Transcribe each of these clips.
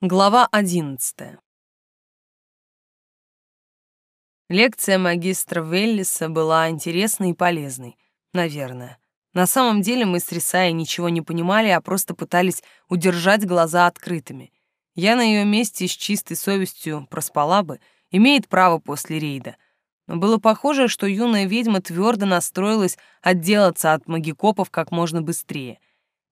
Глава одиннадцатая. Лекция магистра Веллиса была интересной и полезной, наверное. На самом деле мы с Рисаей ничего не понимали, а просто пытались удержать глаза открытыми. Я на ее месте с чистой совестью проспала бы, имеет право после рейда. Но было похоже, что юная ведьма твердо настроилась отделаться от магикопов как можно быстрее,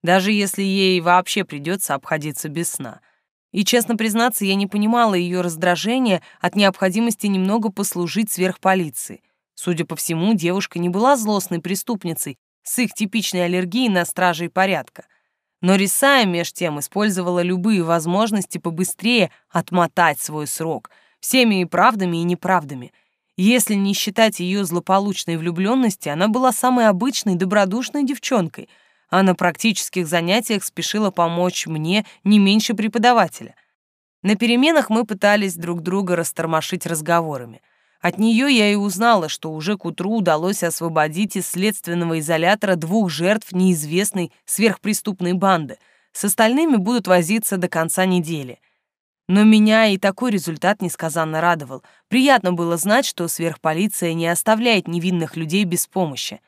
даже если ей вообще придется обходиться без сна — и, честно признаться, я не понимала ее раздражения от необходимости немного послужить сверхполиции. Судя по всему, девушка не была злостной преступницей с их типичной аллергией на стражей порядка. Но Рисая, меж тем, использовала любые возможности побыстрее отмотать свой срок, всеми и правдами, и неправдами. Если не считать ее злополучной влюбленности, она была самой обычной добродушной девчонкой — а на практических занятиях спешила помочь мне не меньше преподавателя. На переменах мы пытались друг друга растормошить разговорами. От нее я и узнала, что уже к утру удалось освободить из следственного изолятора двух жертв неизвестной сверхпреступной банды. С остальными будут возиться до конца недели. Но меня и такой результат несказанно радовал. Приятно было знать, что сверхполиция не оставляет невинных людей без помощи.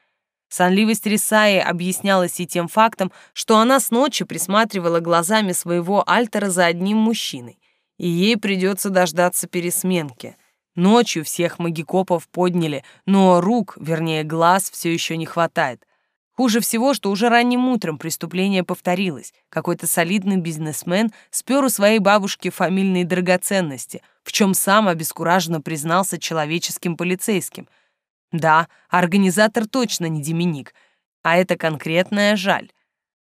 Сонливость Рисаи объяснялась и тем фактом, что она с ночи присматривала глазами своего альтера за одним мужчиной, и ей придется дождаться пересменки. Ночью всех магикопов подняли, но рук, вернее глаз, все еще не хватает. Хуже всего, что уже ранним утром преступление повторилось. Какой-то солидный бизнесмен спер у своей бабушки фамильные драгоценности, в чем сам обескураженно признался человеческим полицейским — да, организатор точно не Деминик, а это конкретная жаль.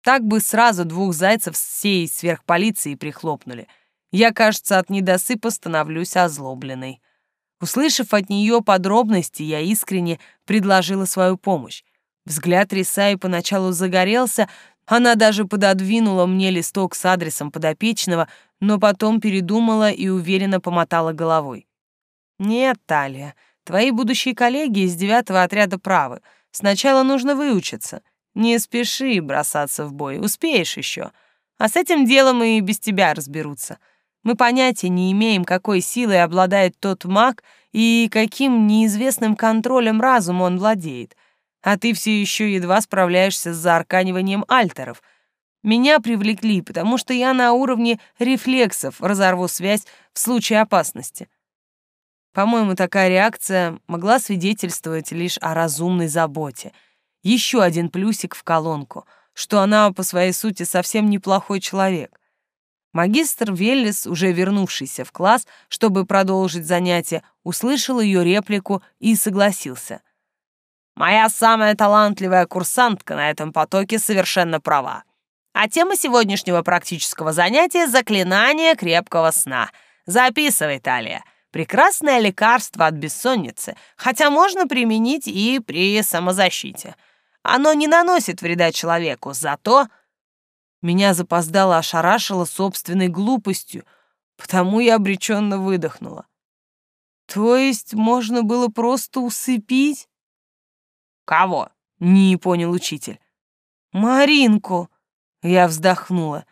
Так бы сразу двух зайцев с всей сверхполиции прихлопнули. Я, кажется, от недосыпа становлюсь озлобленной. Услышав от нее подробности, я искренне предложила свою помощь. Взгляд Рисаи поначалу загорелся, она даже пододвинула мне листок с адресом подопечного, но потом передумала и уверенно помотала головой. «Нет, Талия, Твои будущие коллеги из девятого отряда правы. Сначала нужно выучиться. Не спеши бросаться в бой, успеешь еще. А с этим делом и без тебя разберутся. Мы понятия не имеем, какой силой обладает тот маг и каким неизвестным контролем разума он владеет. А ты все еще едва справляешься с заарканиванием альтеров. Меня привлекли, потому что я на уровне рефлексов разорву связь в случае опасности. По-моему, такая реакция могла свидетельствовать лишь о разумной заботе. Еще один плюсик в колонку, что она по своей сути совсем неплохой человек. Магистр Веллис, уже вернувшийся в класс, чтобы продолжить занятие, услышал ее реплику и согласился. «Моя самая талантливая курсантка на этом потоке совершенно права. А тема сегодняшнего практического занятия — заклинание крепкого сна. Записывай, Талия. Прекрасное лекарство от бессонницы, хотя можно применить и при самозащите. Оно не наносит вреда человеку, зато... Меня запоздало ошарашило собственной глупостью, потому я обреченно выдохнула. То есть можно было просто усыпить? Кого? Не понял учитель. Маринку. Я вздохнула.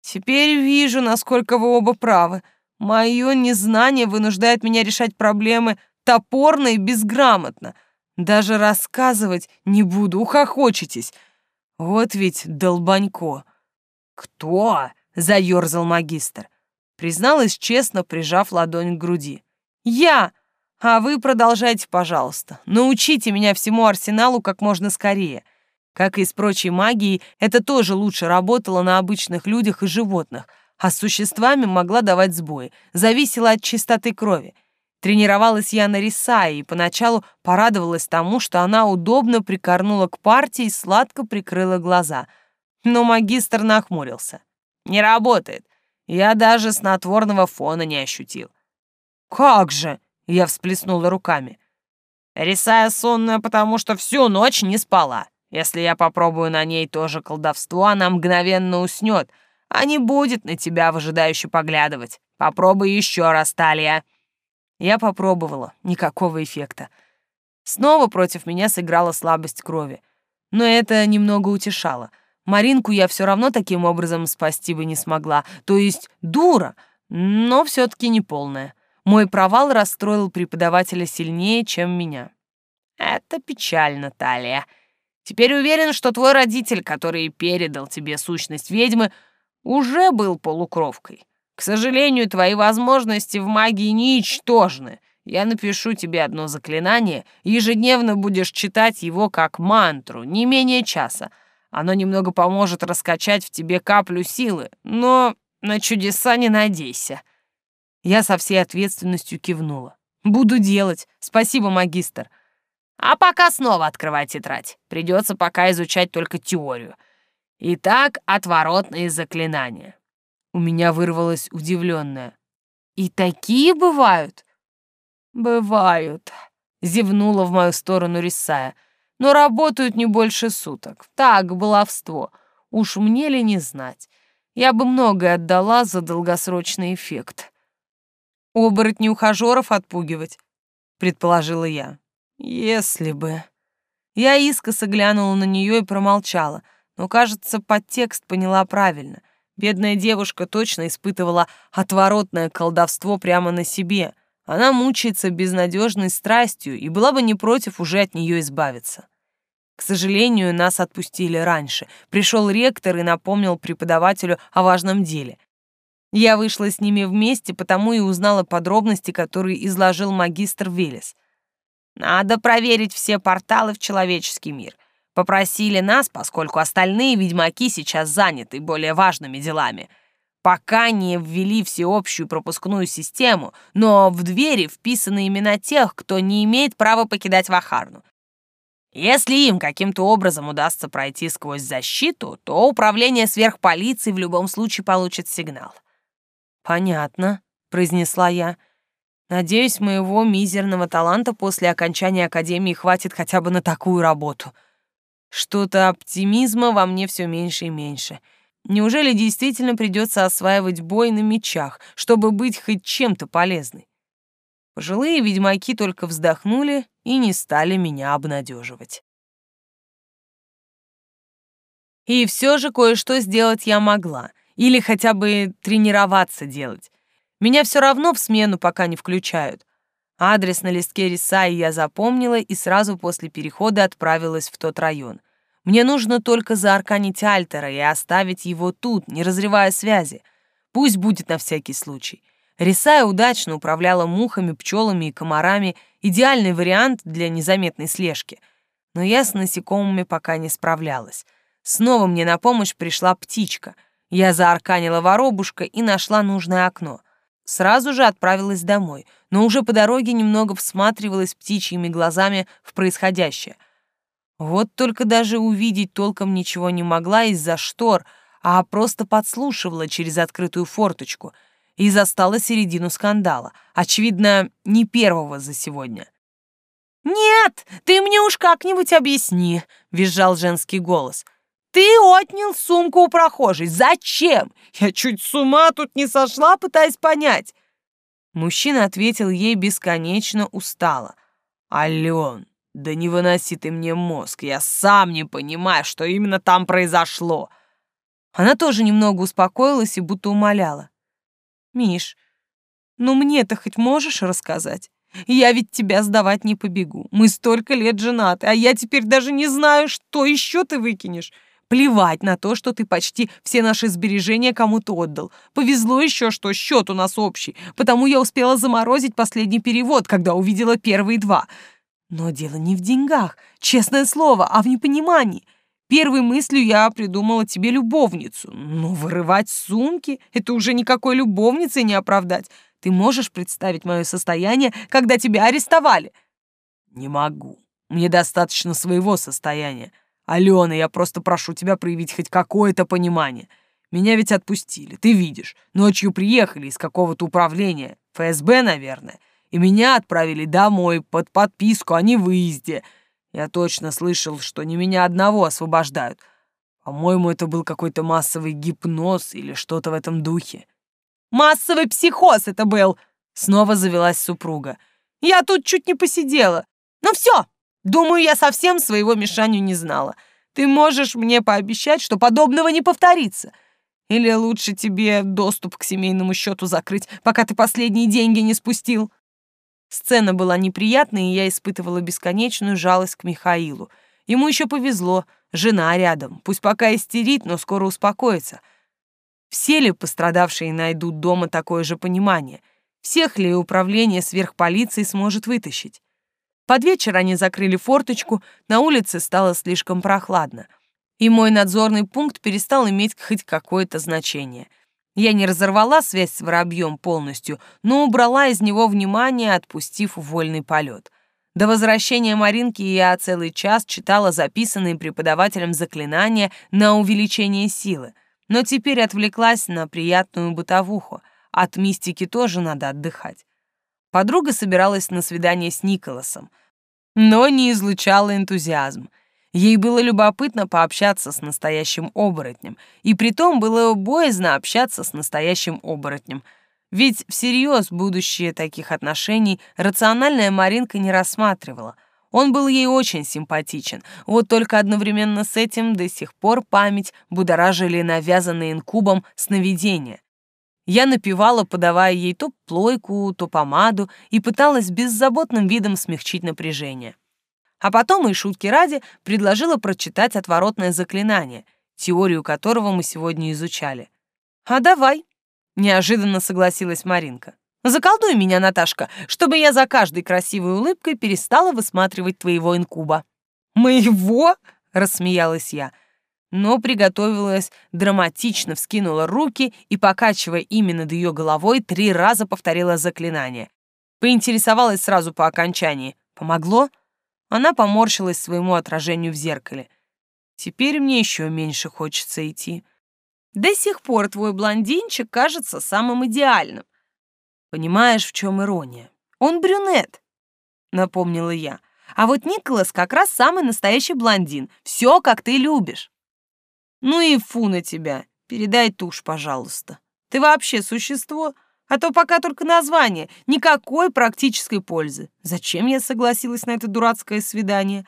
Теперь вижу, насколько вы оба правы. Мое незнание вынуждает меня решать проблемы топорно и безграмотно. Даже рассказывать не буду, ухохочетесь. Вот ведь долбанько. Кто? Заёрзал магистр. Призналась честно, прижав ладонь к груди. Я! А вы продолжайте, пожалуйста. Научите меня всему арсеналу как можно скорее. Как и с прочей магией, это тоже лучше работало на обычных людях и животных — а с существами могла давать сбои, зависела от чистоты крови. Тренировалась я на Рисае и поначалу порадовалась тому, что она удобно прикорнула к партии и сладко прикрыла глаза. Но магистр нахмурился. «Не работает. Я даже снотворного фона не ощутил». «Как же?» — я всплеснула руками. «Рисая сонная, потому что всю ночь не спала. Если я попробую на ней тоже колдовство, она мгновенно уснет, а не будет на тебя выжидающе поглядывать. Попробуй еще раз, Талия». Я попробовала, никакого эффекта. Снова против меня сыграла слабость крови. Но это немного утешало. Маринку я все равно таким образом спасти бы не смогла. То есть дура, но все-таки не полная. Мой провал расстроил преподавателя сильнее, чем меня. Это печально, Талия. Теперь уверен, что твой родитель, который передал тебе сущность ведьмы, уже был полукровкой. К сожалению, твои возможности в магии ничтожны. Я напишу тебе одно заклинание, ежедневно будешь читать его как мантру, не менее часа. Оно немного поможет раскачать в тебе каплю силы, но на чудеса не надейся». Я со всей ответственностью кивнула. «Буду делать. Спасибо, магистр». «А пока снова открывай тетрадь. Придется пока изучать только теорию. Итак, отворотные заклинания». У меня вырвалось удивленное. «И такие бывают?» «Бывают», — зевнула в мою сторону Рисая. «Но работают не больше суток. Так, баловство. Уж мне ли не знать? Я бы многое отдала за долгосрочный эффект». «Оборотни ухажеров отпугивать», — предположила я. «Если бы...» Я искоса глянула на нее и промолчала, но, кажется, подтекст поняла правильно. Бедная девушка точно испытывала отворотное колдовство прямо на себе — она мучается безнадежной страстью и была бы не против уже от нее избавиться. К сожалению, нас отпустили раньше. Пришел ректор и напомнил преподавателю о важном деле. Я вышла с ними вместе, потому и узнала подробности, которые изложил магистр Велес. «Надо проверить все порталы в человеческий мир. Попросили нас, поскольку остальные ведьмаки сейчас заняты более важными делами — пока не ввели всеобщую пропускную систему, но в двери вписаны имена тех, кто не имеет права покидать Вахарну. Если им каким-то образом удастся пройти сквозь защиту, то управление сверхполиции в любом случае получит сигнал. «Понятно», — произнесла я. «Надеюсь, моего мизерного таланта после окончания Академии хватит хотя бы на такую работу. Что-то оптимизма во мне все меньше и меньше». Неужели действительно придется осваивать бой на мечах, чтобы быть хоть чем-то полезной? Пожилые ведьмаки только вздохнули и не стали меня обнадеживать. И все же кое-что сделать я могла, или хотя бы тренироваться делать. Меня все равно в смену пока не включают. Адрес на листке Рисаи я запомнила и сразу после перехода отправилась в тот район — мне нужно только заарканить Альтера и оставить его тут, не разрывая связи. Пусть будет на всякий случай. Рисая удачно управляла мухами, пчелами и комарами, идеальный вариант для незаметной слежки. Но я с насекомыми пока не справлялась. Снова мне на помощь пришла птичка. Я заарканила воробушка и нашла нужное окно. Сразу же отправилась домой, но уже по дороге немного всматривалась птичьими глазами в происходящее — вот только даже увидеть толком ничего не могла из-за штор, а просто подслушивала через открытую форточку и застала середину скандала, очевидно, не первого за сегодня. «Нет, ты мне уж как-нибудь объясни», — визжал женский голос. «Ты отнял сумку у прохожей. Зачем? Я чуть с ума тут не сошла, пытаясь понять». Мужчина ответил ей бесконечно устало. «Ален, да не выноси ты мне мозг, я сам не понимаю, что именно там произошло. Она тоже немного успокоилась и будто умоляла. Миш, ну мне-то хоть можешь рассказать? Я ведь тебя сдавать не побегу. Мы столько лет женаты, а я теперь даже не знаю, что еще ты выкинешь. Плевать на то, что ты почти все наши сбережения кому-то отдал. Повезло еще, что счет у нас общий, потому я успела заморозить последний перевод, когда увидела первые два — но дело не в деньгах, честное слово, а в непонимании. Первой мыслью я придумала тебе любовницу. Но вырывать сумки — это уже никакой любовницей не оправдать. Ты можешь представить мое состояние, когда тебя арестовали? Не могу. Мне достаточно своего состояния. Алена, я просто прошу тебя проявить хоть какое-то понимание. Меня ведь отпустили, ты видишь. Ночью приехали из какого-то управления. ФСБ, наверное и меня отправили домой под подписку о невыезде. Я точно слышал, что не меня одного освобождают. По-моему, это был какой-то массовый гипноз или что-то в этом духе. «Массовый психоз это был!» — снова завелась супруга. «Я тут чуть не посидела. Ну все, думаю, я совсем своего Мишаню не знала. Ты можешь мне пообещать, что подобного не повторится? Или лучше тебе доступ к семейному счету закрыть, пока ты последние деньги не спустил?» Сцена была неприятной, и я испытывала бесконечную жалость к Михаилу. Ему еще повезло, жена рядом, пусть пока истерит, но скоро успокоится. Все ли пострадавшие найдут дома такое же понимание? Всех ли управление сверхполиции сможет вытащить? Под вечер они закрыли форточку, на улице стало слишком прохладно, и мой надзорный пункт перестал иметь хоть какое-то значение. Я не разорвала связь с воробьем полностью, но убрала из него внимание, отпустив вольный полет. До возвращения Маринки я целый час читала записанные преподавателем заклинания на увеличение силы, но теперь отвлеклась на приятную бытовуху. От мистики тоже надо отдыхать. Подруга собиралась на свидание с Николасом, но не излучала энтузиазм. Ей было любопытно пообщаться с настоящим оборотнем, и притом было боязно общаться с настоящим оборотнем. Ведь всерьез будущее таких отношений рациональная Маринка не рассматривала. Он был ей очень симпатичен, вот только одновременно с этим до сих пор память будоражили навязанные инкубом сновидения. Я напевала, подавая ей то плойку, то помаду, и пыталась беззаботным видом смягчить напряжение. А потом, и шутки ради, предложила прочитать отворотное заклинание, теорию которого мы сегодня изучали. «А давай», — неожиданно согласилась Маринка. «Заколдуй меня, Наташка, чтобы я за каждой красивой улыбкой перестала высматривать твоего инкуба». «Моего?» — рассмеялась я но приготовилась, драматично вскинула руки и, покачивая ими над ее головой, три раза повторила заклинание. Поинтересовалась сразу по окончании. «Помогло?» Она поморщилась своему отражению в зеркале. «Теперь мне еще меньше хочется идти». «До сих пор твой блондинчик кажется самым идеальным». «Понимаешь, в чем ирония? Он брюнет», — напомнила я. «А вот Николас как раз самый настоящий блондин. Все, как ты любишь». Ну и фу на тебя. Передай тушь, пожалуйста. Ты вообще существо? А то пока только название. Никакой практической пользы. Зачем я согласилась на это дурацкое свидание?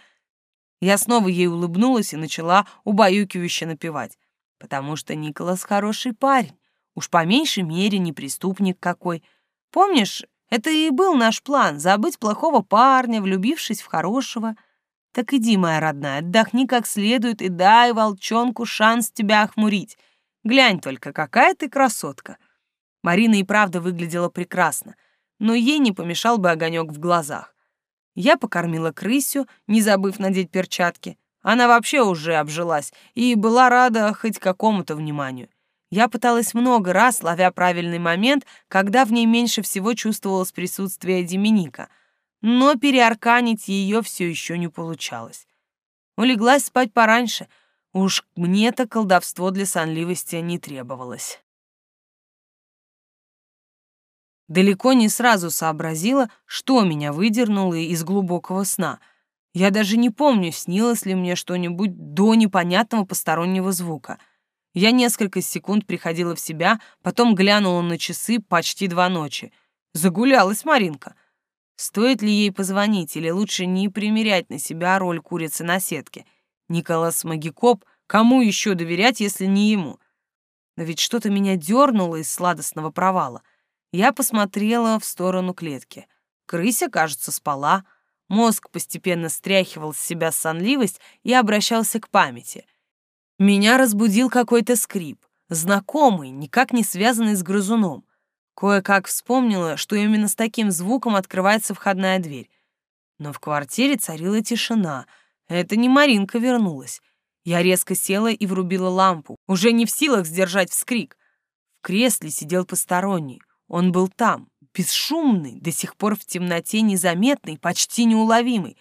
Я снова ей улыбнулась и начала убаюкивающе напевать. Потому что Николас хороший парень. Уж по меньшей мере не преступник какой. Помнишь, это и был наш план — забыть плохого парня, влюбившись в хорошего — так иди, моя родная, отдохни как следует и дай волчонку шанс тебя охмурить. Глянь только, какая ты красотка. Марина и правда выглядела прекрасно, но ей не помешал бы огонек в глазах. Я покормила крысю, не забыв надеть перчатки. Она вообще уже обжилась и была рада хоть какому-то вниманию. Я пыталась много раз, ловя правильный момент, когда в ней меньше всего чувствовалось присутствие Деминика — но переарканить ее все еще не получалось. Улеглась спать пораньше, уж мне-то колдовство для сонливости не требовалось. Далеко не сразу сообразила, что меня выдернуло из глубокого сна. Я даже не помню, снилось ли мне что-нибудь до непонятного постороннего звука. Я несколько секунд приходила в себя, потом глянула на часы почти два ночи. Загулялась Маринка — Стоит ли ей позвонить или лучше не примерять на себя роль курицы на сетке? Николас Магикоп, кому еще доверять, если не ему? Но ведь что-то меня дернуло из сладостного провала. Я посмотрела в сторону клетки. Крыся, кажется, спала. Мозг постепенно стряхивал с себя сонливость и обращался к памяти. Меня разбудил какой-то скрип, знакомый, никак не связанный с грызуном. Кое-как вспомнила, что именно с таким звуком открывается входная дверь. Но в квартире царила тишина. Это не Маринка вернулась. Я резко села и врубила лампу, уже не в силах сдержать вскрик. В кресле сидел посторонний. Он был там, бесшумный, до сих пор в темноте незаметный, почти неуловимый.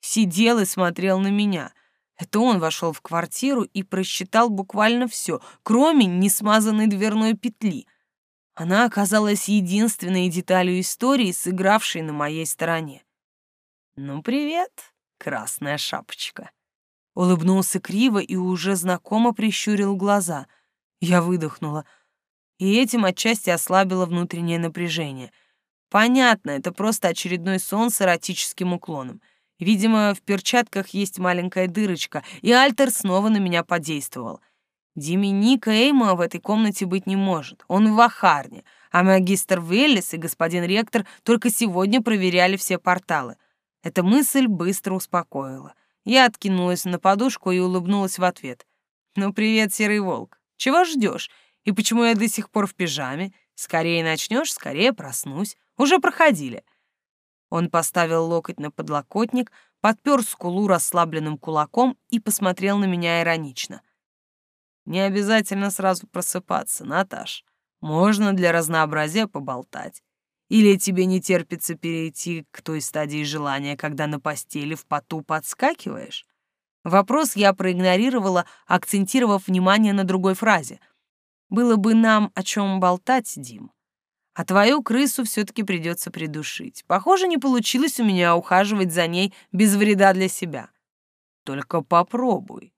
Сидел и смотрел на меня. Это он вошел в квартиру и просчитал буквально все, кроме несмазанной дверной петли — она оказалась единственной деталью истории, сыгравшей на моей стороне. «Ну, привет, красная шапочка!» Улыбнулся криво и уже знакомо прищурил глаза. Я выдохнула, и этим отчасти ослабило внутреннее напряжение. Понятно, это просто очередной сон с эротическим уклоном. Видимо, в перчатках есть маленькая дырочка, и Альтер снова на меня подействовал. Деминика Эйма в этой комнате быть не может. Он в Вахарне, а магистр Веллис и господин ректор только сегодня проверяли все порталы. Эта мысль быстро успокоила. Я откинулась на подушку и улыбнулась в ответ. «Ну, привет, серый волк. Чего ждешь? И почему я до сих пор в пижаме? Скорее начнешь, скорее проснусь. Уже проходили». Он поставил локоть на подлокотник, подпер скулу расслабленным кулаком и посмотрел на меня иронично. «Не обязательно сразу просыпаться, Наташ. Можно для разнообразия поболтать. Или тебе не терпится перейти к той стадии желания, когда на постели в поту подскакиваешь?» Вопрос я проигнорировала, акцентировав внимание на другой фразе. «Было бы нам о чем болтать, Дим а твою крысу все-таки придется придушить. Похоже, не получилось у меня ухаживать за ней без вреда для себя. Только попробуй.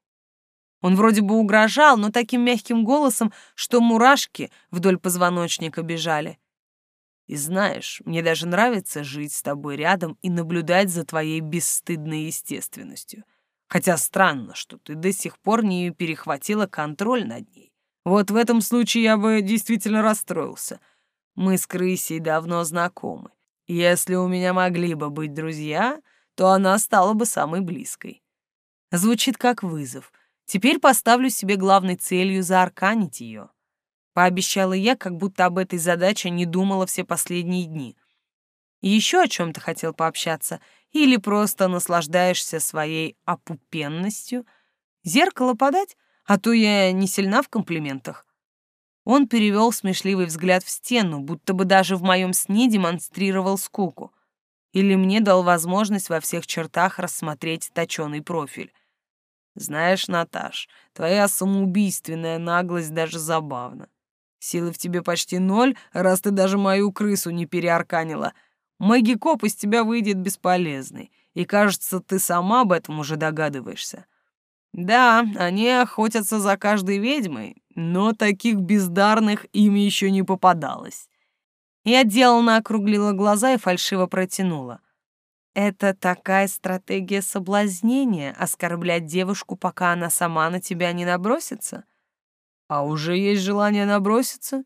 Он вроде бы угрожал, но таким мягким голосом, что мурашки вдоль позвоночника бежали. И знаешь, мне даже нравится жить с тобой рядом и наблюдать за твоей бесстыдной естественностью. Хотя странно, что ты до сих пор не перехватила контроль над ней. Вот в этом случае я бы действительно расстроился — мы с крысей давно знакомы. Если у меня могли бы быть друзья, то она стала бы самой близкой. Звучит как вызов. Теперь поставлю себе главной целью заарканить ее. Пообещала я, как будто об этой задаче не думала все последние дни. Еще о чем-то хотел пообщаться или просто наслаждаешься своей опупенностью? Зеркало подать? А то я не сильна в комплиментах. Он перевел смешливый взгляд в стену, будто бы даже в моем сне демонстрировал скуку. Или мне дал возможность во всех чертах рассмотреть точёный профиль. Знаешь, Наташ, твоя самоубийственная наглость даже забавна. Силы в тебе почти ноль, раз ты даже мою крысу не переарканила. Магикоп из тебя выйдет бесполезный, и, кажется, ты сама об этом уже догадываешься. Да, они охотятся за каждой ведьмой, но таких бездарных им еще не попадалось. Я деланно округлила глаза и фальшиво протянула. Это такая стратегия соблазнения — оскорблять девушку, пока она сама на тебя не набросится? А уже есть желание наброситься?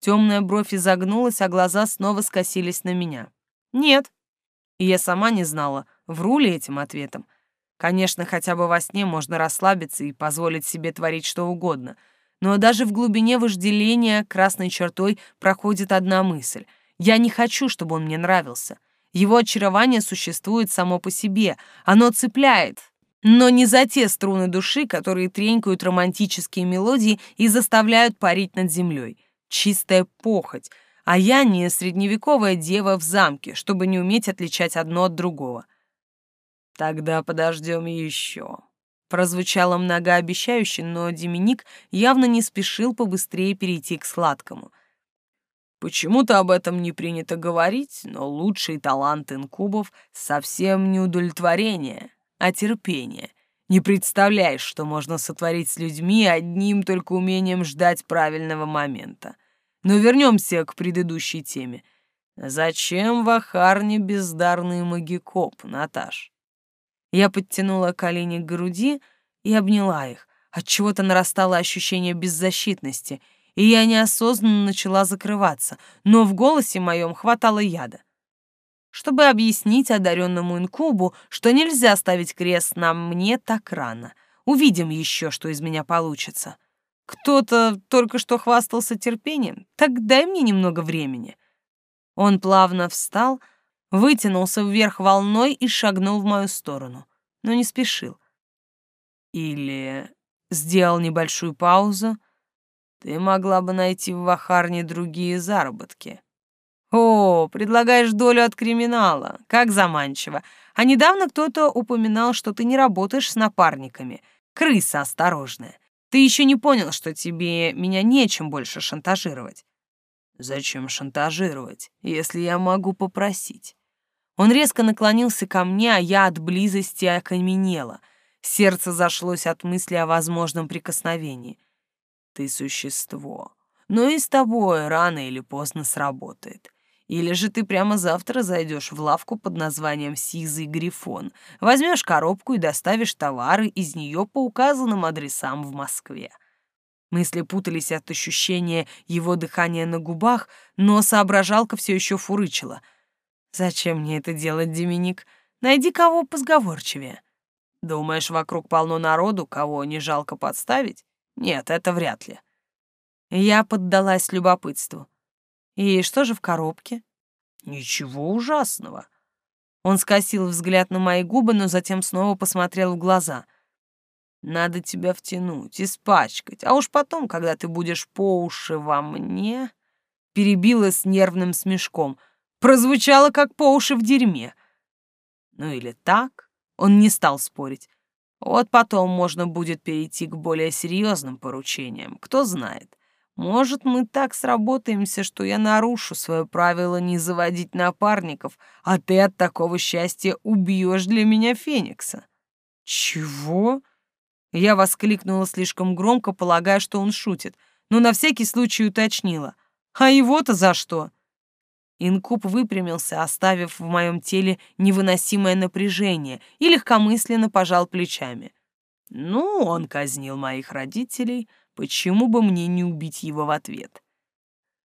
Темная бровь изогнулась, а глаза снова скосились на меня. Нет. И я сама не знала, вру ли этим ответом. Конечно, хотя бы во сне можно расслабиться и позволить себе творить что угодно. Но даже в глубине вожделения красной чертой проходит одна мысль. Я не хочу, чтобы он мне нравился. Его очарование существует само по себе. Оно цепляет, но не за те струны души, которые тренькают романтические мелодии и заставляют парить над землей. Чистая похоть. А я не средневековая дева в замке, чтобы не уметь отличать одно от другого. Тогда подождем еще. Прозвучало многообещающе, но Деминик явно не спешил побыстрее перейти к сладкому. Почему-то об этом не принято говорить, но лучший талант инкубов совсем не удовлетворение, а терпение. Не представляешь, что можно сотворить с людьми одним только умением ждать правильного момента. Но вернемся к предыдущей теме. Зачем в Ахарне бездарный магикоп, Наташ? Я подтянула колени к груди и обняла их. От чего-то нарастало ощущение беззащитности, и я неосознанно начала закрываться, но в голосе моем хватало яда. Чтобы объяснить одаренному инкубу, что нельзя ставить крест на мне так рано. Увидим еще, что из меня получится. Кто-то только что хвастался терпением, так дай мне немного времени. Он плавно встал, вытянулся вверх волной и шагнул в мою сторону, но не спешил. Или сделал небольшую паузу. Ты могла бы найти в Вахарне другие заработки. О, предлагаешь долю от криминала. Как заманчиво. А недавно кто-то упоминал, что ты не работаешь с напарниками. Крыса осторожная. Ты еще не понял, что тебе меня нечем больше шантажировать. Зачем шантажировать, если я могу попросить? Он резко наклонился ко мне, а я от близости окаменела. Сердце зашлось от мысли о возможном прикосновении. Ты существо, но и с тобой рано или поздно сработает. Или же ты прямо завтра зайдешь в лавку под названием «Сизый Грифон», возьмешь коробку и доставишь товары из нее по указанным адресам в Москве. Мысли путались от ощущения его дыхания на губах, но соображалка все еще фурычила. «Зачем мне это делать, Деминик? Найди кого позговорчивее». «Думаешь, вокруг полно народу, кого не жалко подставить? Нет, это вряд ли». Я поддалась любопытству. «И что же в коробке?» «Ничего ужасного». Он скосил взгляд на мои губы, но затем снова посмотрел в глаза — надо тебя втянуть, испачкать, а уж потом, когда ты будешь по уши во мне...» Перебила с нервным смешком. Прозвучало, как по уши в дерьме. Ну или так. Он не стал спорить. Вот потом можно будет перейти к более серьезным поручениям. Кто знает. Может, мы так сработаемся, что я нарушу свое правило не заводить напарников, а ты от такого счастья убьешь для меня Феникса. Чего? Я воскликнула слишком громко, полагая, что он шутит, но на всякий случай уточнила. «А его-то за что?» Инкуб выпрямился, оставив в моем теле невыносимое напряжение, и легкомысленно пожал плечами. «Ну, он казнил моих родителей, почему бы мне не убить его в ответ?»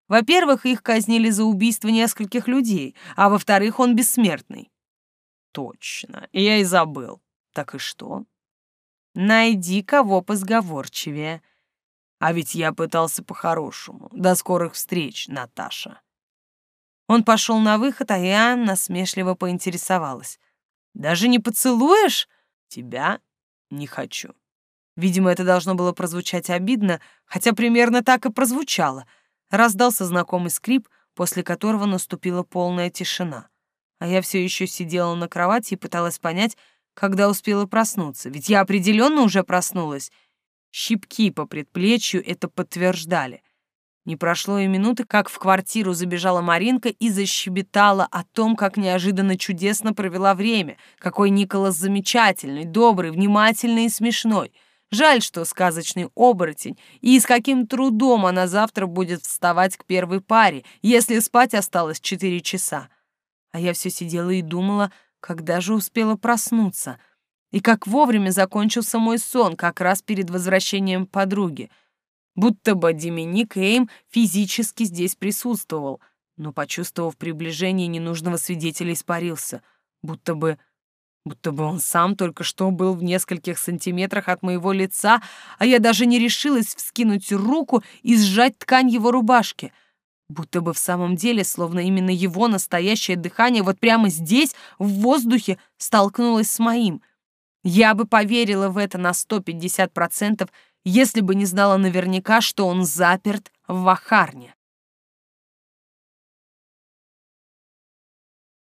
Во-первых, их казнили за убийство нескольких людей, а во-вторых, он бессмертный. Точно, я и забыл. Так и что? Найди кого позговорчивее. А ведь я пытался по-хорошему. До скорых встреч, Наташа. Он пошел на выход, а я насмешливо поинтересовалась. «Даже не поцелуешь?» «Тебя не хочу». Видимо, это должно было прозвучать обидно, хотя примерно так и прозвучало. Раздался знакомый скрип, после которого наступила полная тишина. А я все еще сидела на кровати и пыталась понять, когда успела проснуться, ведь я определенно уже проснулась. Щипки по предплечью это подтверждали. Не прошло и минуты, как в квартиру забежала Маринка и защебетала о том, как неожиданно чудесно провела время, какой Николас замечательный, добрый, внимательный и смешной. Жаль, что сказочный оборотень, и с каким трудом она завтра будет вставать к первой паре, если спать осталось четыре часа. А я все сидела и думала, когда же успела проснуться? И как вовремя закончился мой сон, как раз перед возвращением подруги. Будто бы Доминик Эйм физически здесь присутствовал, но, почувствовав приближение ненужного свидетеля, испарился. Будто бы... Будто бы он сам только что был в нескольких сантиметрах от моего лица, а я даже не решилась вскинуть руку и сжать ткань его рубашки — Будто бы в самом деле, словно именно его настоящее дыхание вот прямо здесь, в воздухе, столкнулось с моим. Я бы поверила в это на 150%, если бы не знала наверняка, что он заперт в вахарне.